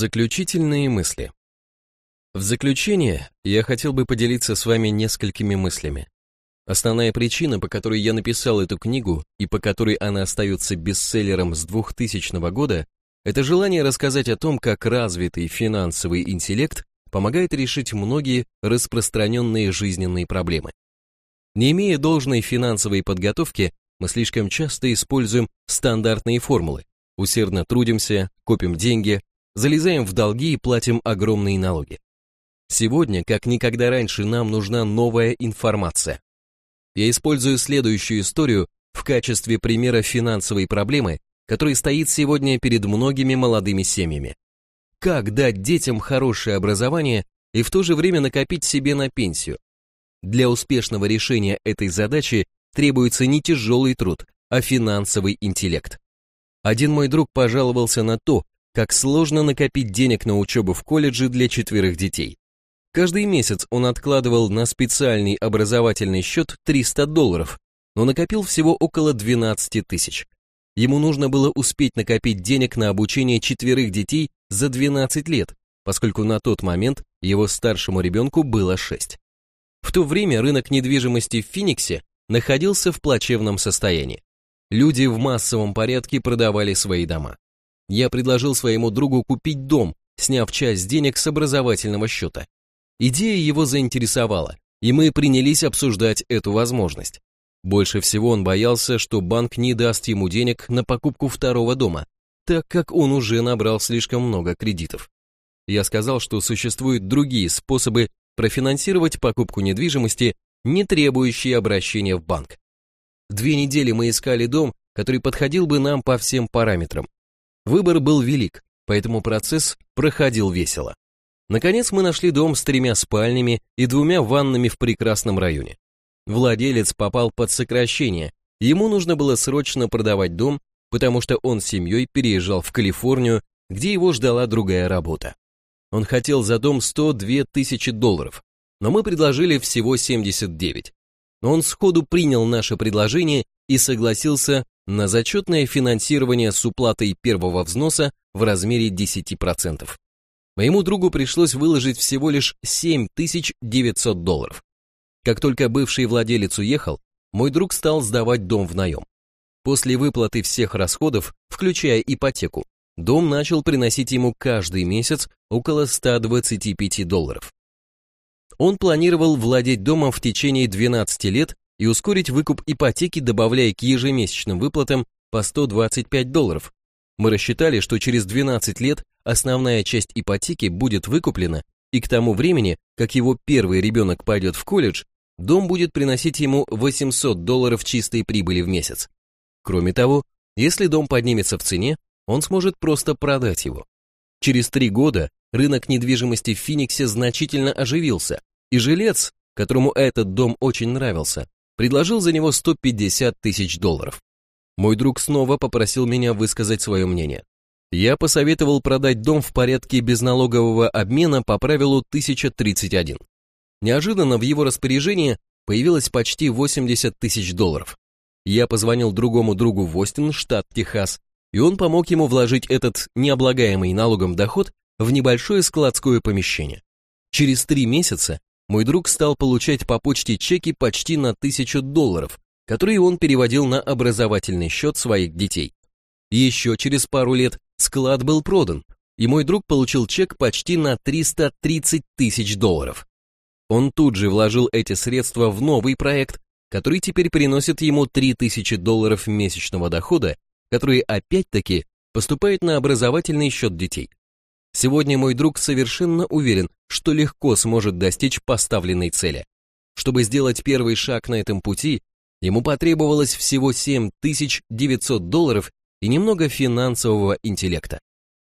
Заключительные мысли. В заключение я хотел бы поделиться с вами несколькими мыслями. Основная причина, по которой я написал эту книгу и по которой она остается бестселлером с 2000 года, это желание рассказать о том, как развитый финансовый интеллект помогает решить многие распространенные жизненные проблемы. Не имея должной финансовой подготовки, мы слишком часто используем стандартные формулы. Усердно трудимся, копим деньги, залезаем в долги и платим огромные налоги. Сегодня, как никогда раньше, нам нужна новая информация. Я использую следующую историю в качестве примера финансовой проблемы, которая стоит сегодня перед многими молодыми семьями. Как дать детям хорошее образование и в то же время накопить себе на пенсию? Для успешного решения этой задачи требуется не тяжелый труд, а финансовый интеллект. Один мой друг пожаловался на то, как сложно накопить денег на учебу в колледже для четверых детей. Каждый месяц он откладывал на специальный образовательный счет 300 долларов, но накопил всего около 12 тысяч. Ему нужно было успеть накопить денег на обучение четверых детей за 12 лет, поскольку на тот момент его старшему ребенку было 6. В то время рынок недвижимости в Фениксе находился в плачевном состоянии. Люди в массовом порядке продавали свои дома. Я предложил своему другу купить дом, сняв часть денег с образовательного счета. Идея его заинтересовала, и мы принялись обсуждать эту возможность. Больше всего он боялся, что банк не даст ему денег на покупку второго дома, так как он уже набрал слишком много кредитов. Я сказал, что существуют другие способы профинансировать покупку недвижимости, не требующие обращения в банк. Две недели мы искали дом, который подходил бы нам по всем параметрам. Выбор был велик, поэтому процесс проходил весело. Наконец мы нашли дом с тремя спальнями и двумя ваннами в прекрасном районе. Владелец попал под сокращение, ему нужно было срочно продавать дом, потому что он с семьей переезжал в Калифорнию, где его ждала другая работа. Он хотел за дом 102 тысячи долларов, но мы предложили всего 79. Но он сходу принял наше предложение и согласился на зачетное финансирование с уплатой первого взноса в размере 10%. Моему другу пришлось выложить всего лишь 7900 долларов. Как только бывший владелец уехал, мой друг стал сдавать дом в наем. После выплаты всех расходов, включая ипотеку, дом начал приносить ему каждый месяц около 125 долларов. Он планировал владеть домом в течение 12 лет и ускорить выкуп ипотеки, добавляя к ежемесячным выплатам по 125 долларов. Мы рассчитали, что через 12 лет основная часть ипотеки будет выкуплена, и к тому времени, как его первый ребенок пойдет в колледж, дом будет приносить ему 800 долларов чистой прибыли в месяц. Кроме того, если дом поднимется в цене, он сможет просто продать его. Через три года рынок недвижимости в Финиксе значительно оживился, и жилец, которому этот дом очень нравился, предложил за него 150 тысяч долларов. Мой друг снова попросил меня высказать свое мнение. Я посоветовал продать дом в порядке безналогового обмена по правилу 1031. Неожиданно в его распоряжении появилось почти 80 тысяч долларов. Я позвонил другому другу в Остин, штат Техас, и он помог ему вложить этот необлагаемый налогом доход в небольшое складское помещение. Через три месяца мой друг стал получать по почте чеки почти на тысячу долларов, которые он переводил на образовательный счет своих детей. Еще через пару лет склад был продан, и мой друг получил чек почти на 330 тысяч долларов. Он тут же вложил эти средства в новый проект, который теперь приносит ему 3000 долларов месячного дохода, которые опять-таки поступают на образовательный счет детей. Сегодня мой друг совершенно уверен, что легко сможет достичь поставленной цели. Чтобы сделать первый шаг на этом пути, ему потребовалось всего 7900 долларов и немного финансового интеллекта.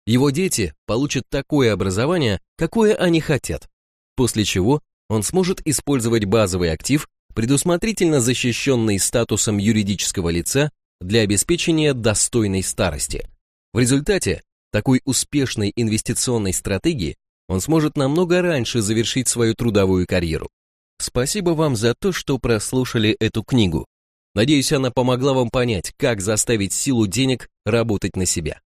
Его дети получат такое образование, какое они хотят, после чего он сможет использовать базовый актив, предусмотрительно защищенный статусом юридического лица для обеспечения достойной старости. В результате такой успешной инвестиционной стратегии он сможет намного раньше завершить свою трудовую карьеру. Спасибо вам за то, что прослушали эту книгу. Надеюсь, она помогла вам понять, как заставить силу денег работать на себя.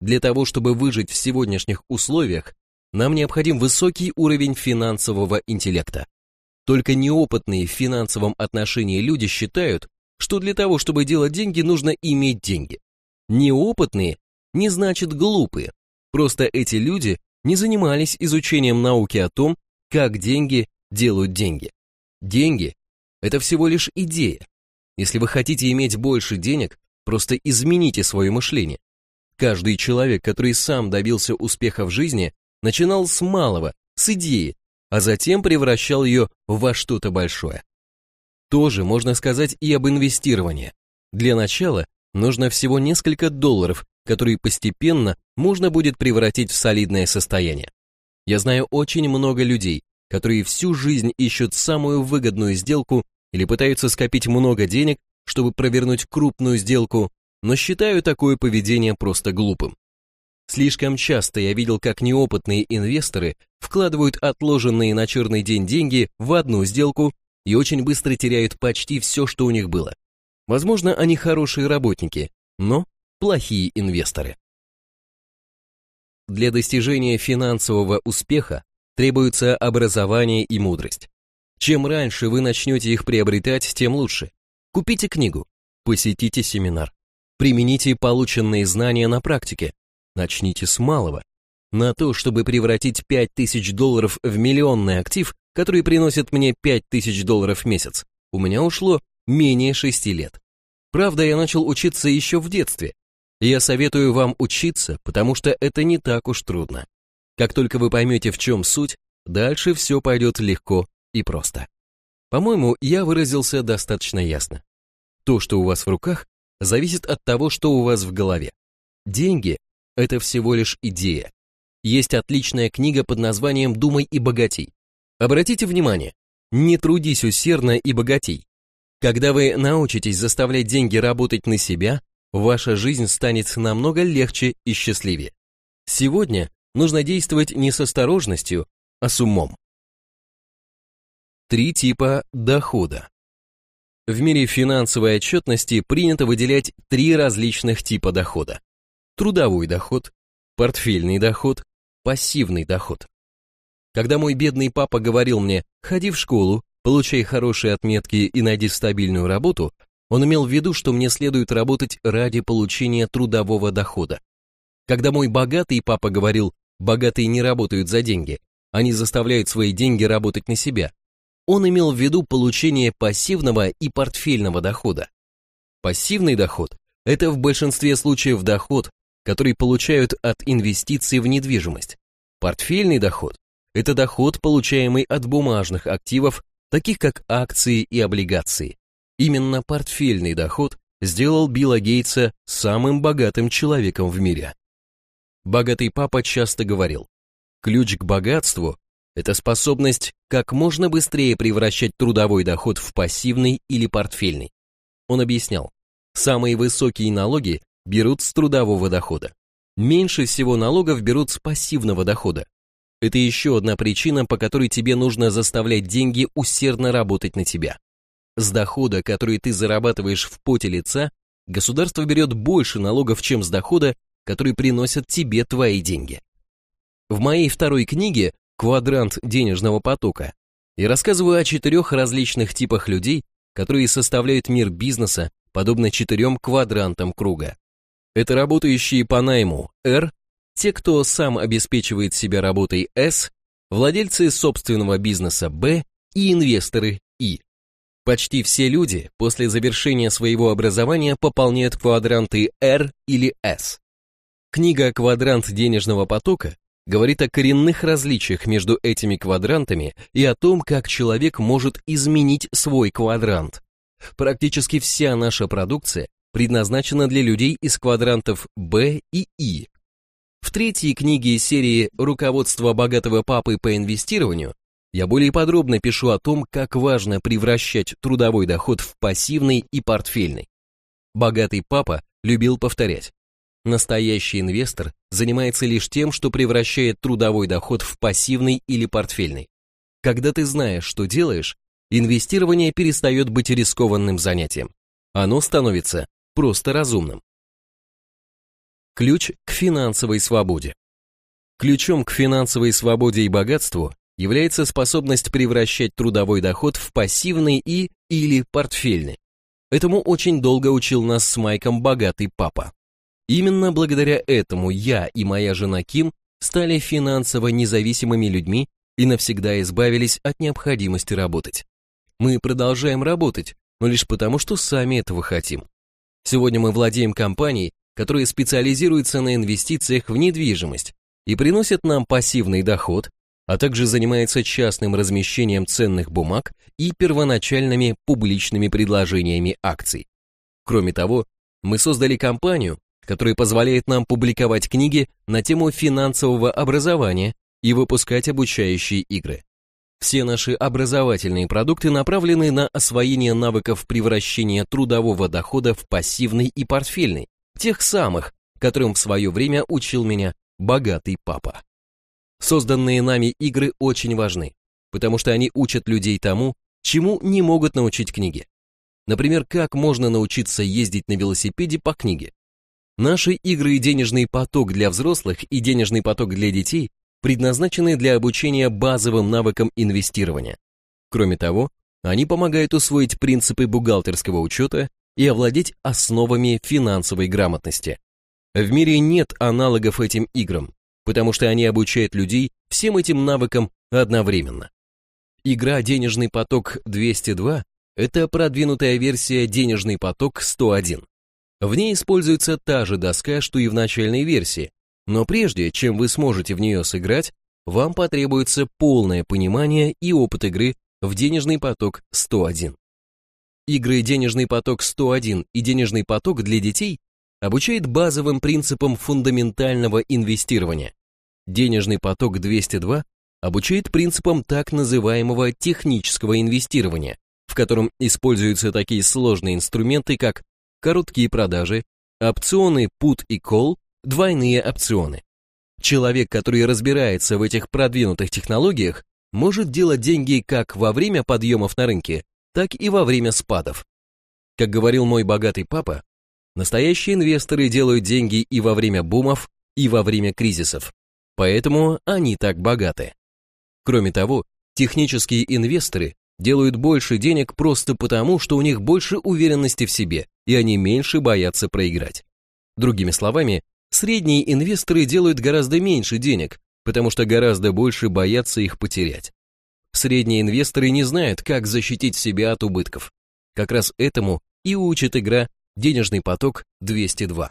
для того, чтобы выжить в сегодняшних условиях, нам необходим высокий уровень финансового интеллекта. Только неопытные в финансовом отношении люди считают, что для того, чтобы делать деньги, нужно иметь деньги. Неопытные не значит глупые, просто эти люди не занимались изучением науки о том, как деньги делают деньги. Деньги – это всего лишь идея. Если вы хотите иметь больше денег, просто измените свое мышление. Каждый человек, который сам добился успеха в жизни, начинал с малого, с идеи, а затем превращал ее во что-то большое. Тоже можно сказать и об инвестировании. Для начала нужно всего несколько долларов, которые постепенно можно будет превратить в солидное состояние. Я знаю очень много людей, которые всю жизнь ищут самую выгодную сделку или пытаются скопить много денег, чтобы провернуть крупную сделку, но считаю такое поведение просто глупым. Слишком часто я видел, как неопытные инвесторы вкладывают отложенные на черный день деньги в одну сделку и очень быстро теряют почти все, что у них было. Возможно, они хорошие работники, но плохие инвесторы. Для достижения финансового успеха требуется образование и мудрость. Чем раньше вы начнете их приобретать, тем лучше. Купите книгу, посетите семинар, примените полученные знания на практике, начните с малого. На то, чтобы превратить 5000 долларов в миллионный актив, который приносит мне 5000 долларов в месяц, у меня ушло менее 6 лет. Правда, я начал учиться еще в детстве. Я советую вам учиться, потому что это не так уж трудно. Как только вы поймете, в чем суть, дальше все пойдет легко и просто. По-моему, я выразился достаточно ясно. То, что у вас в руках, зависит от того, что у вас в голове. Деньги – это всего лишь идея. Есть отличная книга под названием «Думай и богатей». Обратите внимание, не трудись усердно и богатей. Когда вы научитесь заставлять деньги работать на себя, ваша жизнь станет намного легче и счастливее. Сегодня нужно действовать не с осторожностью, а с умом. Три типа дохода. В мире финансовой отчетности принято выделять три различных типа дохода. Трудовой доход, портфельный доход, пассивный доход. Когда мой бедный папа говорил мне «ходи в школу, получай хорошие отметки и найди стабильную работу», он имел в виду, что мне следует работать ради получения трудового дохода. Когда мой богатый папа говорил Богатые не работают за деньги, они заставляют свои деньги работать на себя. Он имел в виду получение пассивного и портфельного дохода. Пассивный доход – это в большинстве случаев доход, который получают от инвестиций в недвижимость. Портфельный доход – это доход, получаемый от бумажных активов, таких как акции и облигации. Именно портфельный доход сделал Билла Гейтса самым богатым человеком в мире. Богатый папа часто говорил, ключ к богатству – это способность как можно быстрее превращать трудовой доход в пассивный или портфельный. Он объяснял, самые высокие налоги берут с трудового дохода. Меньше всего налогов берут с пассивного дохода. Это еще одна причина, по которой тебе нужно заставлять деньги усердно работать на тебя. С дохода, который ты зарабатываешь в поте лица, государство берет больше налогов, чем с дохода, которые приносят тебе твои деньги. В моей второй книге «Квадрант денежного потока» я рассказываю о четырех различных типах людей, которые составляют мир бизнеса, подобно четырем квадрантам круга. Это работающие по найму R, те, кто сам обеспечивает себя работой S, владельцы собственного бизнеса B и инвесторы I. Почти все люди после завершения своего образования пополняют квадранты R или S. Книга «Квадрант денежного потока» говорит о коренных различиях между этими квадрантами и о том, как человек может изменить свой квадрант. Практически вся наша продукция предназначена для людей из квадрантов B и I. В третьей книге серии «Руководство богатого папы по инвестированию» я более подробно пишу о том, как важно превращать трудовой доход в пассивный и портфельный. Богатый папа любил повторять Настоящий инвестор занимается лишь тем, что превращает трудовой доход в пассивный или портфельный. Когда ты знаешь, что делаешь, инвестирование перестает быть рискованным занятием. Оно становится просто разумным. Ключ к финансовой свободе. Ключом к финансовой свободе и богатству является способность превращать трудовой доход в пассивный и или портфельный. Этому очень долго учил нас с Майком богатый папа. Именно благодаря этому я и моя жена Ким стали финансово независимыми людьми и навсегда избавились от необходимости работать. Мы продолжаем работать, но лишь потому, что сами этого хотим. Сегодня мы владеем компанией, которая специализируется на инвестициях в недвижимость и приносит нам пассивный доход, а также занимается частным размещением ценных бумаг и первоначальными публичными предложениями акций. Кроме того, мы создали компанию, которая позволяет нам публиковать книги на тему финансового образования и выпускать обучающие игры. Все наши образовательные продукты направлены на освоение навыков превращения трудового дохода в пассивный и портфельный, тех самых, которым в свое время учил меня богатый папа. Созданные нами игры очень важны, потому что они учат людей тому, чему не могут научить книги. Например, как можно научиться ездить на велосипеде по книге. Наши игры и денежный поток для взрослых и денежный поток для детей предназначены для обучения базовым навыкам инвестирования. Кроме того, они помогают усвоить принципы бухгалтерского учета и овладеть основами финансовой грамотности. В мире нет аналогов этим играм, потому что они обучают людей всем этим навыкам одновременно. Игра «Денежный поток 202» — это продвинутая версия «Денежный поток 101». В ней используется та же доска, что и в начальной версии, но прежде, чем вы сможете в нее сыграть, вам потребуется полное понимание и опыт игры в денежный поток 101. Игры «Денежный поток 101» и «Денежный поток для детей» обучает базовым принципам фундаментального инвестирования. Денежный поток 202 обучает принципам так называемого технического инвестирования, в котором используются такие сложные инструменты, как короткие продажи, опционы put и call, двойные опционы. Человек, который разбирается в этих продвинутых технологиях, может делать деньги как во время подъемов на рынке, так и во время спадов. Как говорил мой богатый папа, настоящие инвесторы делают деньги и во время бумов, и во время кризисов. Поэтому они так богаты. Кроме того, технические инвесторы делают больше денег просто потому, что у них больше уверенности в себе, и они меньше боятся проиграть. Другими словами, средние инвесторы делают гораздо меньше денег, потому что гораздо больше боятся их потерять. Средние инвесторы не знают, как защитить себя от убытков. Как раз этому и учит игра «Денежный поток 202».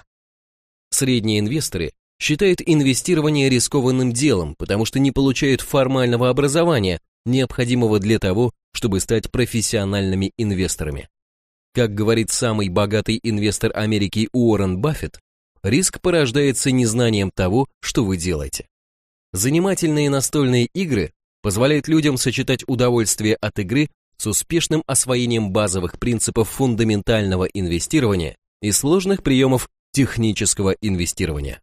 Средние инвесторы считают инвестирование рискованным делом, потому что не получают формального образования, необходимого для того, чтобы стать профессиональными инвесторами. Как говорит самый богатый инвестор Америки Уоррен Баффет, риск порождается незнанием того, что вы делаете. Занимательные настольные игры позволяют людям сочетать удовольствие от игры с успешным освоением базовых принципов фундаментального инвестирования и сложных приемов технического инвестирования.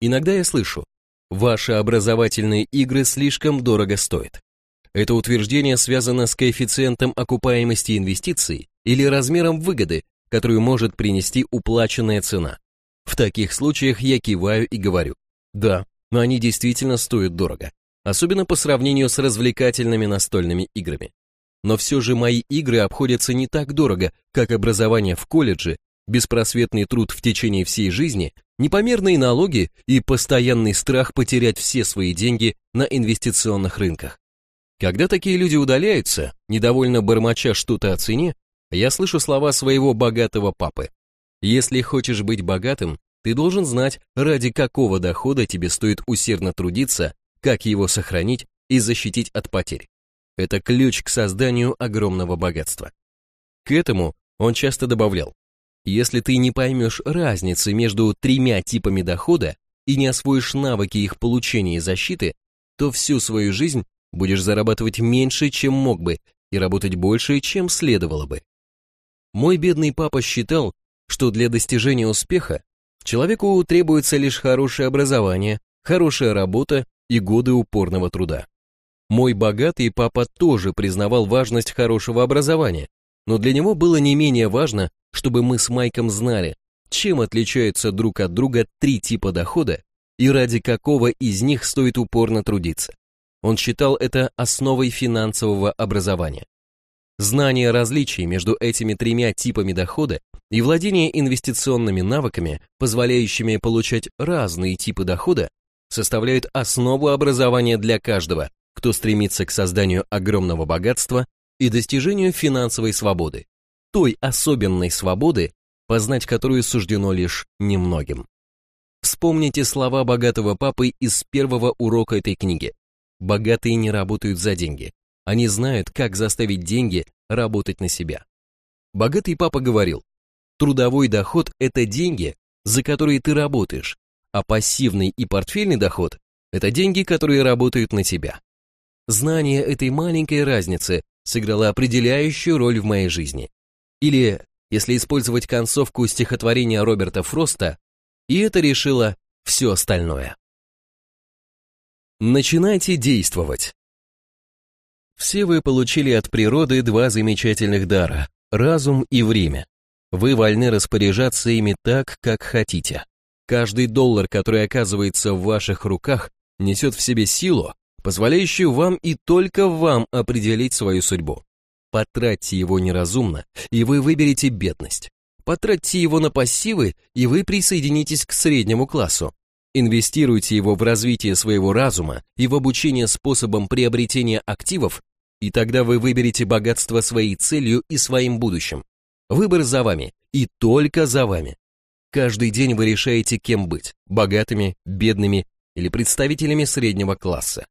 Иногда я слышу, ваши образовательные игры слишком дорого стоят. Это утверждение связано с коэффициентом окупаемости инвестиций или размером выгоды, которую может принести уплаченная цена. В таких случаях я киваю и говорю, да, но они действительно стоят дорого, особенно по сравнению с развлекательными настольными играми. Но все же мои игры обходятся не так дорого, как образование в колледже, беспросветный труд в течение всей жизни, непомерные налоги и постоянный страх потерять все свои деньги на инвестиционных рынках. Когда такие люди удаляются, недовольно бормоча что-то о цене, я слышу слова своего богатого папы. Если хочешь быть богатым, ты должен знать, ради какого дохода тебе стоит усердно трудиться, как его сохранить и защитить от потерь. Это ключ к созданию огромного богатства. К этому он часто добавлял, если ты не поймешь разницы между тремя типами дохода и не освоишь навыки их получения и защиты, то всю свою жизнь будешь зарабатывать меньше, чем мог бы, и работать больше, чем следовало бы. Мой бедный папа считал, что для достижения успеха человеку требуется лишь хорошее образование, хорошая работа и годы упорного труда. Мой богатый папа тоже признавал важность хорошего образования, но для него было не менее важно, чтобы мы с Майком знали, чем отличаются друг от друга три типа дохода и ради какого из них стоит упорно трудиться. Он считал это основой финансового образования. Знание различий между этими тремя типами дохода и владение инвестиционными навыками, позволяющими получать разные типы дохода, составляют основу образования для каждого, кто стремится к созданию огромного богатства и достижению финансовой свободы, той особенной свободы, познать которую суждено лишь немногим. Вспомните слова богатого папы из первого урока этой книги. Богатые не работают за деньги. Они знают, как заставить деньги работать на себя. Богатый папа говорил, трудовой доход – это деньги, за которые ты работаешь, а пассивный и портфельный доход – это деньги, которые работают на тебя. Знание этой маленькой разницы сыграло определяющую роль в моей жизни. Или, если использовать концовку стихотворения Роберта Фроста, и это решило все остальное. Начинайте действовать. Все вы получили от природы два замечательных дара – разум и время. Вы вольны распоряжаться ими так, как хотите. Каждый доллар, который оказывается в ваших руках, несет в себе силу, позволяющую вам и только вам определить свою судьбу. Потратьте его неразумно, и вы выберете бедность. Потратьте его на пассивы, и вы присоединитесь к среднему классу. Инвестируйте его в развитие своего разума и в обучение способам приобретения активов, и тогда вы выберете богатство своей целью и своим будущим. Выбор за вами, и только за вами. Каждый день вы решаете, кем быть – богатыми, бедными или представителями среднего класса.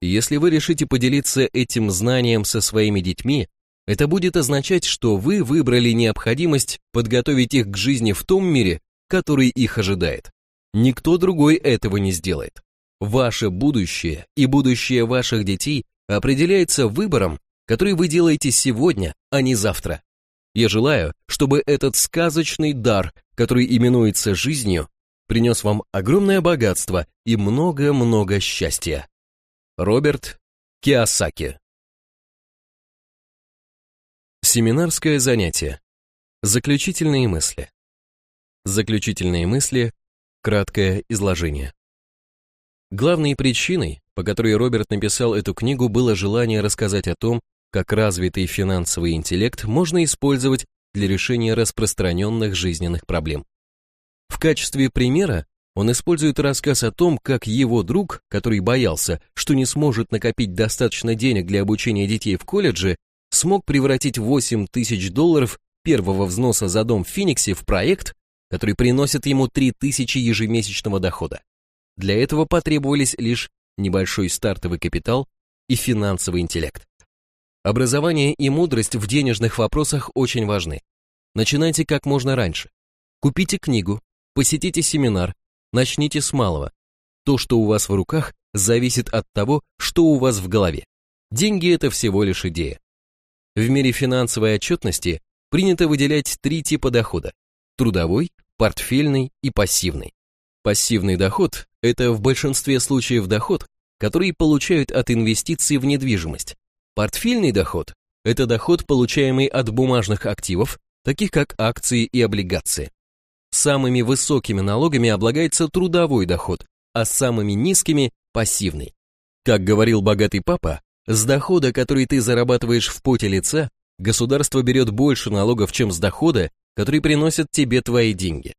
Если вы решите поделиться этим знанием со своими детьми, это будет означать, что вы выбрали необходимость подготовить их к жизни в том мире, который их ожидает. Никто другой этого не сделает. Ваше будущее и будущее ваших детей определяется выбором, который вы делаете сегодня, а не завтра. Я желаю, чтобы этот сказочный дар, который именуется жизнью, принес вам огромное богатство и много-много счастья. Роберт Киосаки Семинарское занятие. Заключительные мысли. Заключительные мысли. Краткое изложение. Главной причиной, по которой Роберт написал эту книгу, было желание рассказать о том, как развитый финансовый интеллект можно использовать для решения распространенных жизненных проблем. В качестве примера он использует рассказ о том, как его друг, который боялся, что не сможет накопить достаточно денег для обучения детей в колледже, смог превратить 8 тысяч долларов первого взноса за дом в Фениксе в проект, который приносит ему 3 тысячи ежемесячного дохода. Для этого потребовались лишь небольшой стартовый капитал и финансовый интеллект. Образование и мудрость в денежных вопросах очень важны. Начинайте как можно раньше. Купите книгу, посетите семинар, начните с малого. То, что у вас в руках, зависит от того, что у вас в голове. Деньги – это всего лишь идея. В мире финансовой отчетности принято выделять три типа дохода – трудовой, портфельный и пассивный. Пассивный доход – это в большинстве случаев доход, который получают от инвестиций в недвижимость. Портфельный доход – это доход, получаемый от бумажных активов, таких как акции и облигации. Самыми высокими налогами облагается трудовой доход, а самыми низкими – пассивный. Как говорил богатый папа, с дохода, который ты зарабатываешь в поте лица, государство берет больше налогов, чем с дохода, который приносят тебе твои деньги.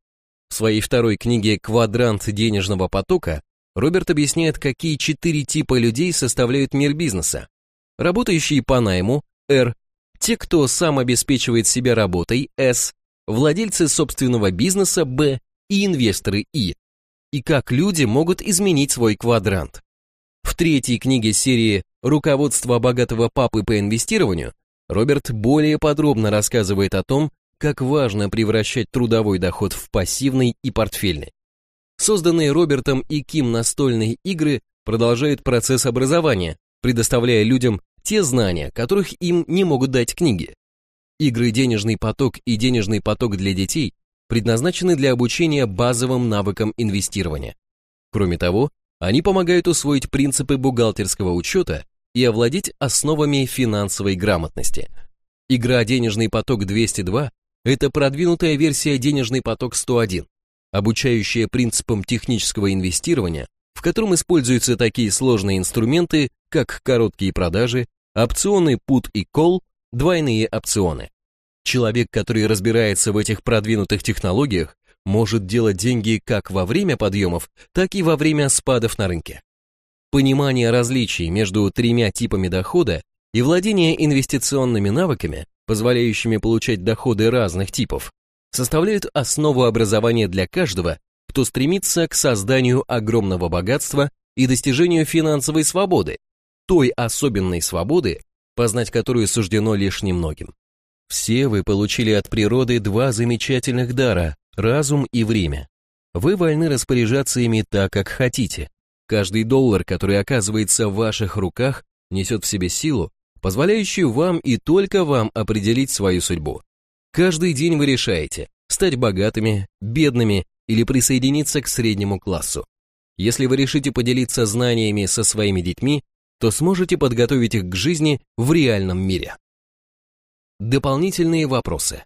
В своей второй книге «Квадрант денежного потока» Роберт объясняет, какие четыре типа людей составляют мир бизнеса. Работающие по найму – R, те, кто сам обеспечивает себя работой – S, владельцы собственного бизнеса – B и инвесторы – I. И как люди могут изменить свой квадрант. В третьей книге серии «Руководство богатого папы по инвестированию» Роберт более подробно рассказывает о том, как важно превращать трудовой доход в пассивный и портфельный. Созданные Робертом и Ким настольные игры продолжают процесс образования, предоставляя людям те знания, которых им не могут дать книги. Игры «Денежный поток» и «Денежный поток для детей» предназначены для обучения базовым навыкам инвестирования. Кроме того, они помогают усвоить принципы бухгалтерского учета и овладеть основами финансовой грамотности. Игра «Денежный поток 202» Это продвинутая версия «Денежный поток 101», обучающая принципам технического инвестирования, котором используются такие сложные инструменты, как короткие продажи, опционы put и call, двойные опционы. Человек, который разбирается в этих продвинутых технологиях, может делать деньги как во время подъемов, так и во время спадов на рынке. Понимание различий между тремя типами дохода и владение инвестиционными навыками, позволяющими получать доходы разных типов, составляют основу образования для каждого, кто стремится к созданию огромного богатства и достижению финансовой свободы, той особенной свободы, познать которую суждено лишь немногим. Все вы получили от природы два замечательных дара – разум и время. Вы вольны распоряжаться ими так, как хотите. Каждый доллар, который оказывается в ваших руках, несет в себе силу, позволяющую вам и только вам определить свою судьбу. Каждый день вы решаете стать богатыми, бедными или присоединиться к среднему классу. Если вы решите поделиться знаниями со своими детьми, то сможете подготовить их к жизни в реальном мире. Дополнительные вопросы.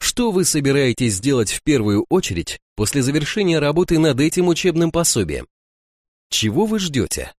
Что вы собираетесь сделать в первую очередь после завершения работы над этим учебным пособием? Чего вы ждете?